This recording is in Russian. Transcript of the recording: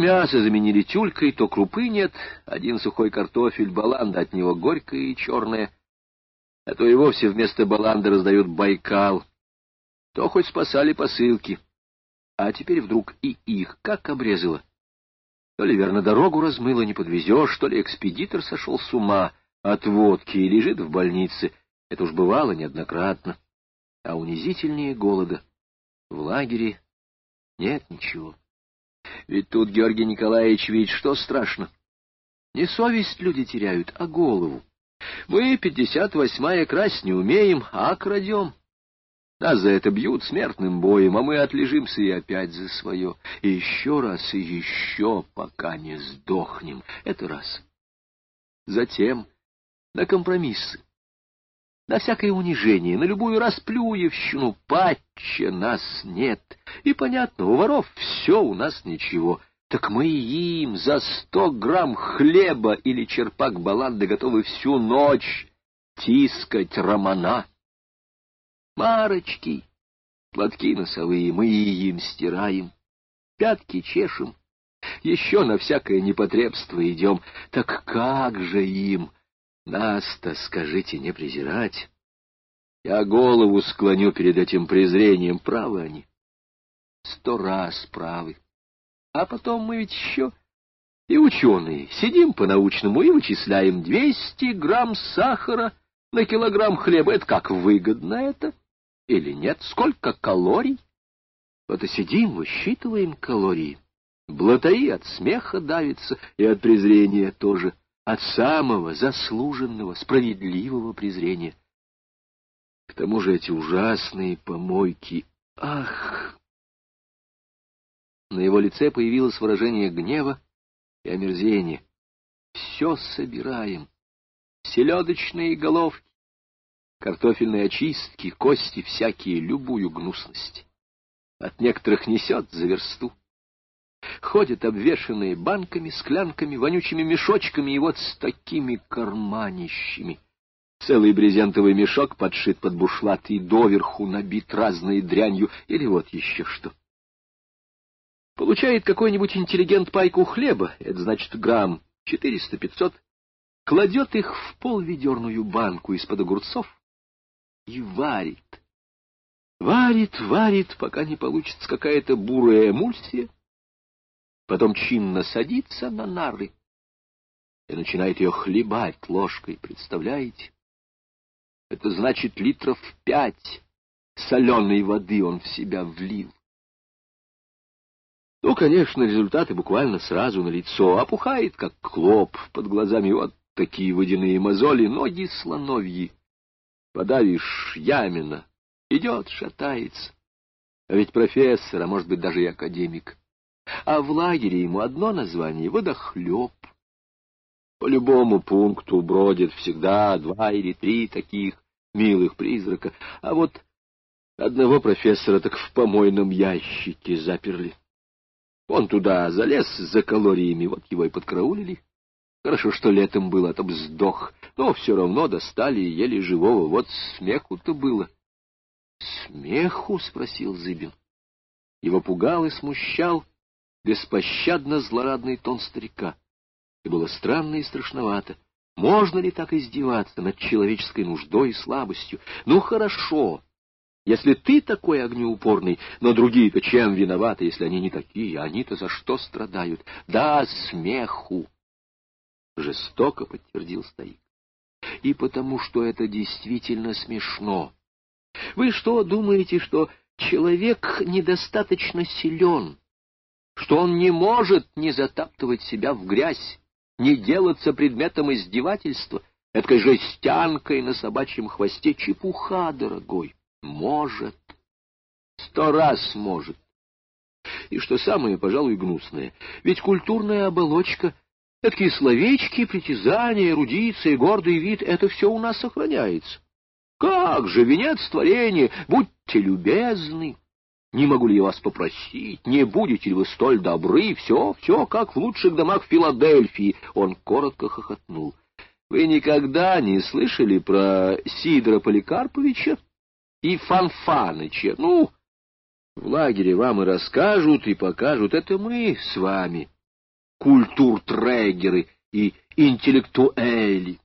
мясо заменили тюлькой, то крупы нет, один сухой картофель, баланда от него горькая и черная, а то и вовсе вместо баланды раздают Байкал. То хоть спасали посылки, а теперь вдруг и их как обрезало. То ли верно дорогу размыло, не подвезешь, то ли экспедитор сошел с ума от водки и лежит в больнице. Это уж бывало неоднократно. А унизительнее голода в лагере нет ничего. Ведь тут, Георгий Николаевич, ведь что страшно? Не совесть люди теряют, а голову. Мы, пятьдесят восьмая, красть не умеем, а крадем. Нас за это бьют смертным боем, а мы отлежимся и опять за свое. И еще раз, и еще, пока не сдохнем. Это раз. Затем на компромиссы, на всякое унижение, на любую расплюевщину, патча нас нет. И понятно, у воров все, у нас ничего. Так мы им за сто грамм хлеба или черпак баланды готовы всю ночь тискать романа. Марочки, платки носовые мы им стираем, пятки чешем, еще на всякое непотребство идем. Так как же им, нас-то, скажите, не презирать? Я голову склоню перед этим презрением, правы они. Сто раз правы. А потом мы ведь еще и ученые сидим по-научному и вычисляем двести грамм сахара на килограмм хлеба. Это как выгодно это? или нет, сколько калорий. Вот и сидим, высчитываем калории. Блатаи от смеха давится и от презрения тоже, от самого заслуженного, справедливого презрения. К тому же эти ужасные помойки. Ах! На его лице появилось выражение гнева и омерзения. Все собираем. Селедочные головки, картофельные очистки, кости всякие, любую гнусность. От некоторых несет за версту. Ходят обвешанные банками, склянками, вонючими мешочками и вот с такими карманищами. Целый брезентовый мешок подшит под бушлат и доверху набит разной дрянью или вот еще что. Получает какой-нибудь интеллигент пайку хлеба, это значит грамм четыреста-пятьсот, кладет их в полведерную банку из-под огурцов, и варит. Варит, варит, пока не получится какая-то бурая эмульсия, потом чинно садится на нары и начинает ее хлебать ложкой, представляете? Это значит литров пять соленой воды он в себя влил. Ну, конечно, результаты буквально сразу на лицо. Опухает, как клоп, под глазами вот такие водяные мозоли, ноги слоновьи. Подавишь Ямина, идет, шатается. А ведь профессор, а может быть даже и академик. А в лагере ему одно название — водохлеб. По любому пункту бродит всегда два или три таких милых призрака, а вот одного профессора так в помойном ящике заперли. Он туда залез за калориями, вот его и подкраулили. Хорошо, что летом было, а то б сдох, но все равно достали и еле живого. Вот смеху-то было. — Смеху? — спросил Зыбин. Его пугал и смущал беспощадно злорадный тон старика. И было странно и страшновато. Можно ли так издеваться над человеческой нуждой и слабостью? Ну, хорошо, если ты такой огнеупорный, но другие-то чем виноваты, если они не такие, они-то за что страдают? Да, смеху! жестоко подтвердил старик. И потому что это действительно смешно. Вы что, думаете, что человек недостаточно силен, что он не может не затаптывать себя в грязь, не делаться предметом издевательства, этой жестянкой на собачьем хвосте чепуха, дорогой? Может. Сто раз может. И что самое, пожалуй, гнусное, ведь культурная оболочка Такие словечки, притязания, эрудиция, гордый вид — это все у нас сохраняется. Как же, венец творения, будьте любезны! Не могу ли я вас попросить, не будете ли вы столь добры? Все, все, как в лучших домах Филадельфии. Он коротко хохотнул. Вы никогда не слышали про Сидора Поликарповича и Фанфаныча? Ну, в лагере вам и расскажут, и покажут. Это мы с вами культуртрегеры и интеллектуэли.